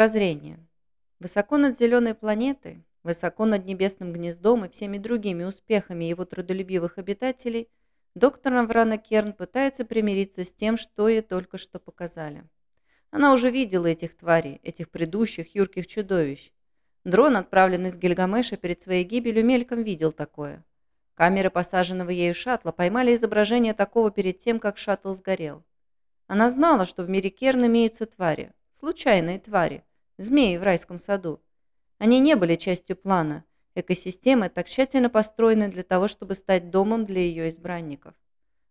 Прозрение. Высоко над зеленой планетой, высоко над небесным гнездом и всеми другими успехами его трудолюбивых обитателей, доктор Аврана Керн пытается примириться с тем, что ей только что показали. Она уже видела этих тварей, этих предыдущих юрких чудовищ. Дрон, отправленный с Гильгамеша перед своей гибелью, мельком видел такое. Камеры посаженного ею шаттла поймали изображение такого перед тем, как шаттл сгорел. Она знала, что в мире Керн имеются твари, случайные твари, змеи в райском саду. Они не были частью плана. Экосистемы так тщательно построены для того, чтобы стать домом для ее избранников.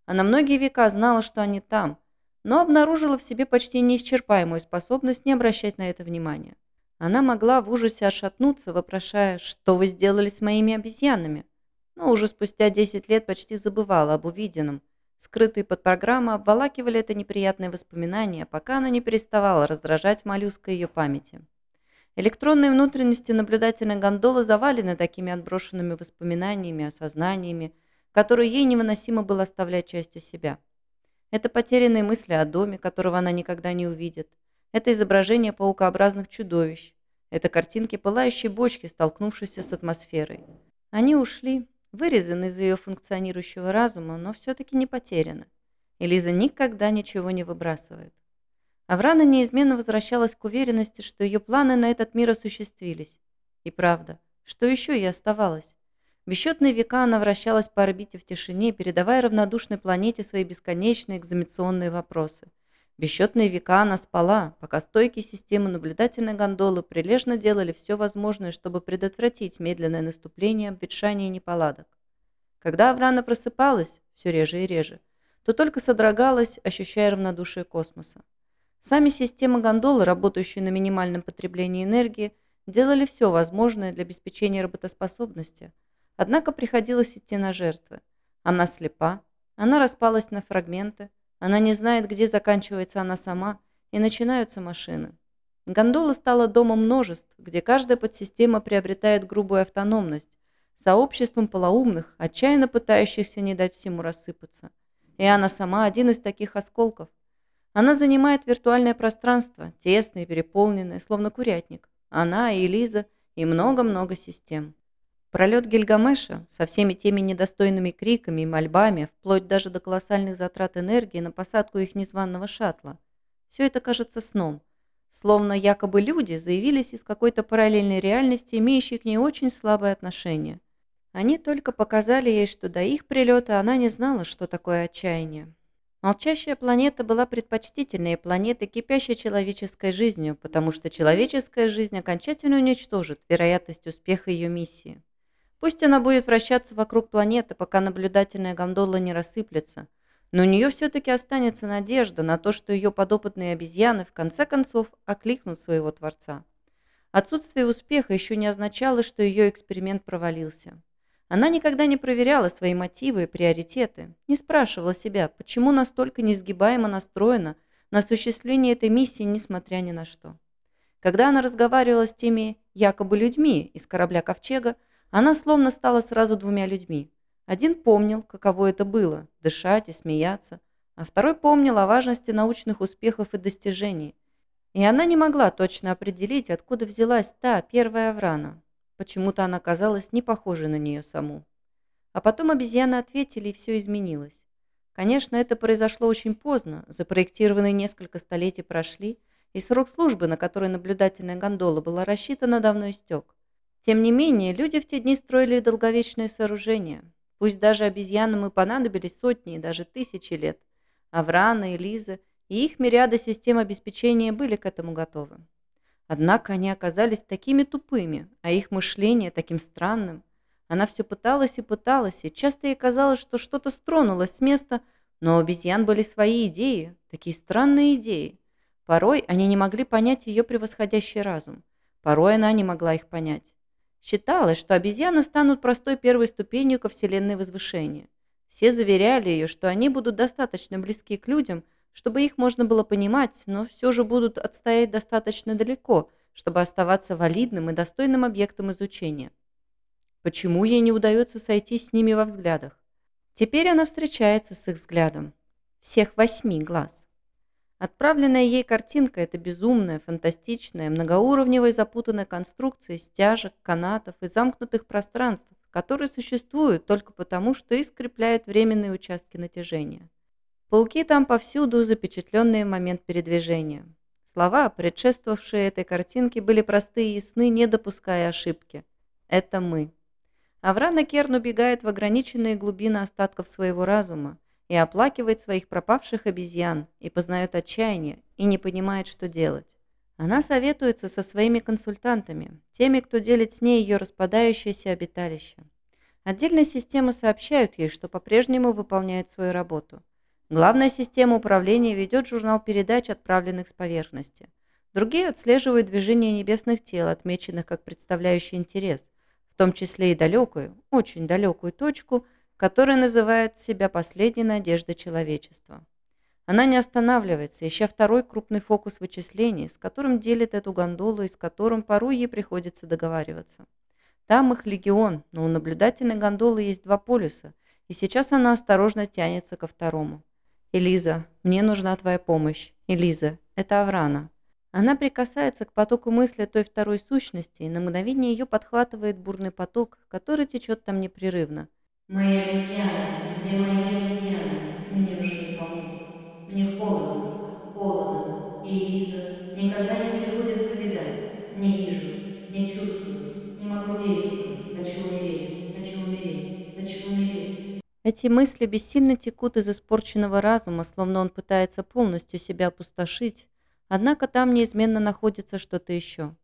Она многие века знала, что они там – но обнаружила в себе почти неисчерпаемую способность не обращать на это внимания. Она могла в ужасе отшатнуться, вопрошая, что вы сделали с моими обезьянами, но уже спустя 10 лет почти забывала об увиденном. Скрытые под программой обволакивали это неприятное воспоминание, пока оно не переставало раздражать моллюска ее памяти. Электронные внутренности наблюдательной гондолы завалены такими отброшенными воспоминаниями, осознаниями, которые ей невыносимо было оставлять частью себя. Это потерянные мысли о доме, которого она никогда не увидит. Это изображение паукообразных чудовищ. Это картинки пылающей бочки, столкнувшейся с атмосферой. Они ушли, вырезаны из ее функционирующего разума, но все-таки не потеряны. И Лиза никогда ничего не выбрасывает. Аврана неизменно возвращалась к уверенности, что ее планы на этот мир осуществились. И правда, что еще ей оставалось? Бесчетные века она вращалась по орбите в тишине, передавая равнодушной планете свои бесконечные экзаменационные вопросы. Бесчетные века она спала, пока стойкие системы наблюдательной гондолы прилежно делали все возможное, чтобы предотвратить медленное наступление обветшания и неполадок. Когда Аврана просыпалась, все реже и реже, то только содрогалась, ощущая равнодушие космоса. Сами системы гондолы, работающие на минимальном потреблении энергии, делали все возможное для обеспечения работоспособности – Однако приходилось идти на жертвы. Она слепа, она распалась на фрагменты, она не знает, где заканчивается она сама, и начинаются машины. Гондола стала домом множеств, где каждая подсистема приобретает грубую автономность, сообществом полоумных, отчаянно пытающихся не дать всему рассыпаться. И она сама один из таких осколков. Она занимает виртуальное пространство, тесное переполненное, словно курятник. Она и Элиза и много-много систем. Пролет Гильгамеша со всеми теми недостойными криками и мольбами, вплоть даже до колоссальных затрат энергии на посадку их незваного шаттла. Все это кажется сном. Словно якобы люди заявились из какой-то параллельной реальности, имеющей к ней очень слабое отношение. Они только показали ей, что до их прилета она не знала, что такое отчаяние. Молчащая планета была предпочтительнее планеты, кипящей человеческой жизнью, потому что человеческая жизнь окончательно уничтожит вероятность успеха ее миссии. Пусть она будет вращаться вокруг планеты, пока наблюдательная гондола не рассыплется, но у нее все-таки останется надежда на то, что ее подопытные обезьяны в конце концов окликнут своего Творца. Отсутствие успеха еще не означало, что ее эксперимент провалился. Она никогда не проверяла свои мотивы и приоритеты, не спрашивала себя, почему настолько несгибаемо настроена на осуществление этой миссии, несмотря ни на что. Когда она разговаривала с теми якобы людьми из корабля Ковчега, она словно стала сразу двумя людьми. Один помнил, каково это было – дышать и смеяться, а второй помнил о важности научных успехов и достижений. И она не могла точно определить, откуда взялась та первая Аврана. Почему-то она казалась не похожей на нее саму. А потом обезьяны ответили, и все изменилось. Конечно, это произошло очень поздно, запроектированные несколько столетий прошли, и срок службы, на который наблюдательная гондола была рассчитана, давно истек. Тем не менее, люди в те дни строили долговечные сооружения. Пусть даже обезьянам и понадобились сотни и даже тысячи лет. Аврана, Элиза и их мириады систем обеспечения были к этому готовы. Однако они оказались такими тупыми, а их мышление таким странным. Она все пыталась и пыталась, и часто ей казалось, что что-то стронулось с места, но у обезьян были свои идеи, такие странные идеи. Порой они не могли понять ее превосходящий разум. Порой она не могла их понять. Считалось, что обезьяны станут простой первой ступенью ко вселенной возвышения. Все заверяли ее, что они будут достаточно близки к людям, чтобы их можно было понимать, но все же будут отстоять достаточно далеко, чтобы оставаться валидным и достойным объектом изучения. Почему ей не удается сойтись с ними во взглядах? Теперь она встречается с их взглядом. Всех восьми глаз. Отправленная ей картинка – это безумная, фантастичная, многоуровневая запутанная конструкция стяжек, канатов и замкнутых пространств, которые существуют только потому, что их скрепляют временные участки натяжения. Пауки там повсюду, запечатленные в момент передвижения. Слова, предшествовавшие этой картинке, были простые и ясны, не допуская ошибки. Это мы. Аврана Керн убегает в ограниченные глубины остатков своего разума и оплакивает своих пропавших обезьян, и познает отчаяние, и не понимает, что делать. Она советуется со своими консультантами, теми, кто делит с ней ее распадающееся обиталище. Отдельные системы сообщают ей, что по-прежнему выполняет свою работу. Главная система управления ведет журнал передач, отправленных с поверхности. Другие отслеживают движение небесных тел, отмеченных как представляющие интерес, в том числе и далекую, очень далекую точку, которая называет себя последней надеждой человечества. Она не останавливается, ища второй крупный фокус вычислений, с которым делит эту гондолу и с которым порой ей приходится договариваться. Там их легион, но у наблюдательной гондолы есть два полюса, и сейчас она осторожно тянется ко второму. «Элиза, мне нужна твоя помощь. Элиза, это Аврана». Она прикасается к потоку мысли той второй сущности, и на мгновение ее подхватывает бурный поток, который течет там непрерывно. «Мои обезьяны, где мои обезьяны? Мне нужны помочь. Мне холодно, холодно, и Элиза никогда не приходит повидать. Не вижу, не чувствую, не могу действовать. Хочу умереть, хочу умереть, хочу умереть». Эти мысли бессильно текут из испорченного разума, словно он пытается полностью себя опустошить, однако там неизменно находится что-то еще.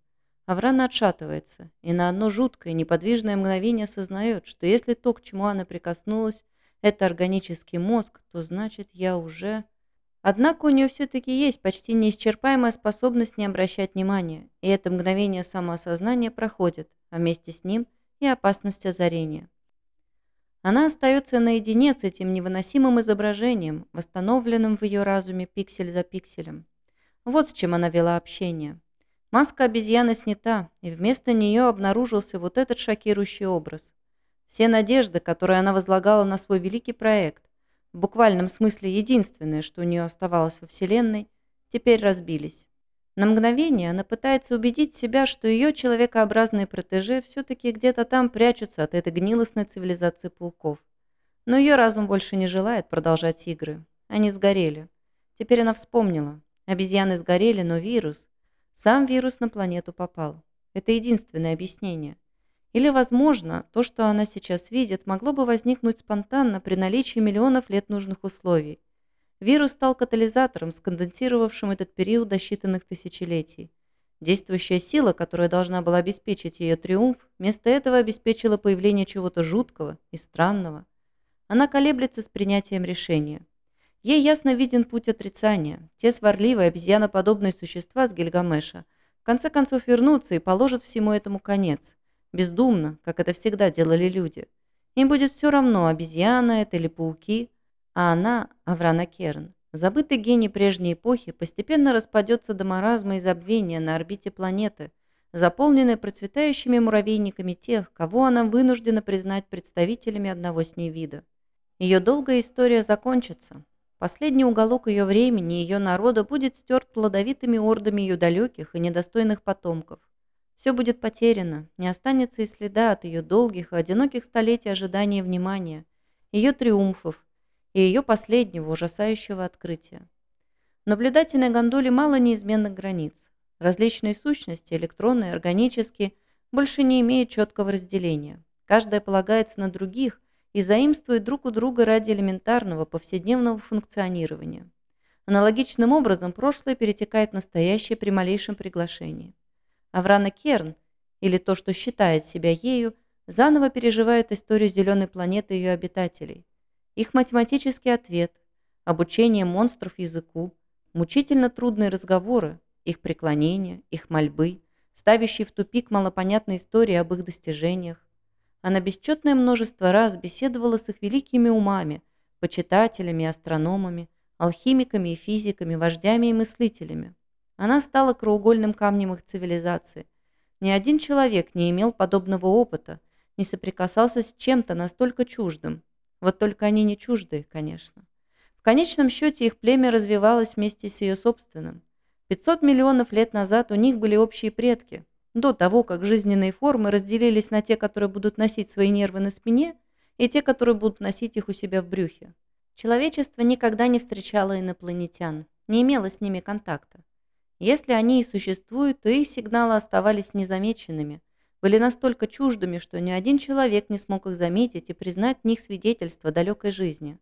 Аврана отшатывается, и на одно жуткое, неподвижное мгновение осознает, что если то, к чему она прикоснулась, это органический мозг, то значит я уже... Однако у нее все-таки есть почти неисчерпаемая способность не обращать внимания, и это мгновение самоосознания проходит, а вместе с ним и опасность озарения. Она остается наедине с этим невыносимым изображением, восстановленным в ее разуме пиксель за пикселем. Вот с чем она вела общение. Маска обезьяны снята, и вместо нее обнаружился вот этот шокирующий образ. Все надежды, которые она возлагала на свой великий проект, в буквальном смысле единственное, что у нее оставалось во Вселенной, теперь разбились. На мгновение она пытается убедить себя, что ее человекообразные протеже все-таки где-то там прячутся от этой гнилостной цивилизации пауков. Но ее разум больше не желает продолжать игры. Они сгорели. Теперь она вспомнила. Обезьяны сгорели, но вирус... Сам вирус на планету попал. Это единственное объяснение. Или, возможно, то, что она сейчас видит, могло бы возникнуть спонтанно при наличии миллионов лет нужных условий. Вирус стал катализатором, сконденсировавшим этот период до считанных тысячелетий. Действующая сила, которая должна была обеспечить ее триумф, вместо этого обеспечила появление чего-то жуткого и странного. Она колеблется с принятием решения. Ей ясно виден путь отрицания. Те сварливые, обезьяноподобные существа с Гильгамеша в конце концов вернутся и положат всему этому конец. Бездумно, как это всегда делали люди. Им будет все равно, обезьяна это или пауки – а она, Аврана Керн, забытый гений прежней эпохи, постепенно распадется до маразма и забвения на орбите планеты, заполненной процветающими муравейниками тех, кого она вынуждена признать представителями одного с ней вида. Ее долгая история закончится. Последний уголок ее времени и ее народа будет стерт плодовитыми ордами ее далеких и недостойных потомков. Все будет потеряно, не останется и следа от ее долгих и одиноких столетий ожидания внимания, ее триумфов, и ее последнего ужасающего открытия. В наблюдательной гондоле мало неизменных границ. Различные сущности, электронные, органические, больше не имеют четкого разделения. Каждая полагается на других и заимствует друг у друга ради элементарного повседневного функционирования. Аналогичным образом прошлое перетекает в настоящее при малейшем приглашении. Аврана Керн, или то, что считает себя ею, заново переживает историю зеленой планеты и ее обитателей – их математический ответ, обучение монстров языку, мучительно трудные разговоры, их преклонения, их мольбы, ставящие в тупик малопонятные истории об их достижениях. Она бесчетное множество раз беседовала с их великими умами, почитателями, астрономами, алхимиками и физиками, вождями и мыслителями. Она стала краеугольным камнем их цивилизации. Ни один человек не имел подобного опыта, не соприкасался с чем-то настолько чуждым, вот только они не чужды, конечно. В конечном счете их племя развивалось вместе с ее собственным. 500 миллионов лет назад у них были общие предки. До того, как жизненные формы разделились на те, которые будут носить свои нервы на спине, и те, которые будут носить их у себя в брюхе. Человечество никогда не встречало инопланетян, не имело с ними контакта. Если они и существуют, то их сигналы оставались незамеченными, были настолько чуждыми, что ни один человек не смог их заметить и признать в них свидетельство далекой жизни.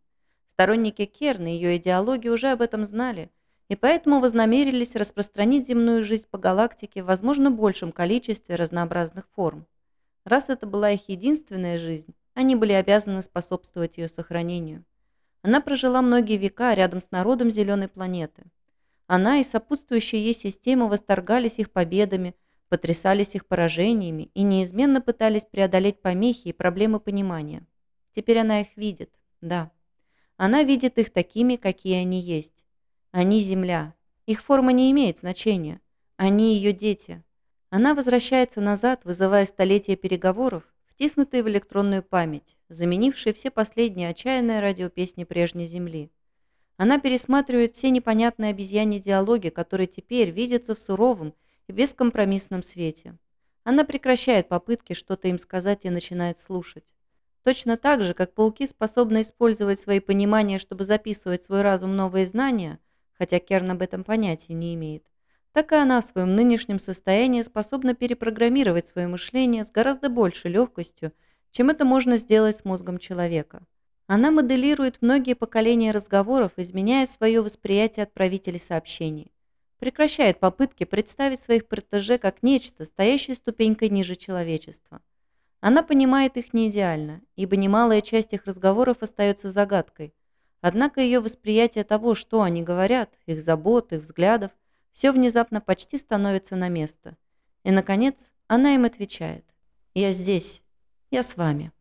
Сторонники Керна и ее идеологии уже об этом знали, и поэтому вознамерились распространить земную жизнь по галактике в, возможно, большем количестве разнообразных форм. Раз это была их единственная жизнь, они были обязаны способствовать ее сохранению. Она прожила многие века рядом с народом зеленой планеты. Она и сопутствующие ей системы восторгались их победами, потрясались их поражениями и неизменно пытались преодолеть помехи и проблемы понимания. Теперь она их видит, да. Она видит их такими, какие они есть. Они Земля. Их форма не имеет значения. Они ее дети. Она возвращается назад, вызывая столетия переговоров, втиснутые в электронную память, заменившие все последние отчаянные радиопесни прежней Земли. Она пересматривает все непонятные обезьяньи диалоги, которые теперь видятся в суровом и бескомпромиссном свете. Она прекращает попытки что-то им сказать и начинает слушать. Точно так же, как пауки способны использовать свои понимания, чтобы записывать в свой разум новые знания, хотя Керн об этом понятия не имеет, так и она в своем нынешнем состоянии способна перепрограммировать свое мышление с гораздо большей легкостью, чем это можно сделать с мозгом человека. Она моделирует многие поколения разговоров, изменяя свое восприятие отправителей сообщений. Прекращает попытки представить своих протеже как нечто, стоящее ступенькой ниже человечества. Она понимает их не идеально, ибо немалая часть их разговоров остается загадкой. Однако ее восприятие того, что они говорят, их забот, их взглядов, все внезапно почти становится на место. И, наконец, она им отвечает. «Я здесь. Я с вами».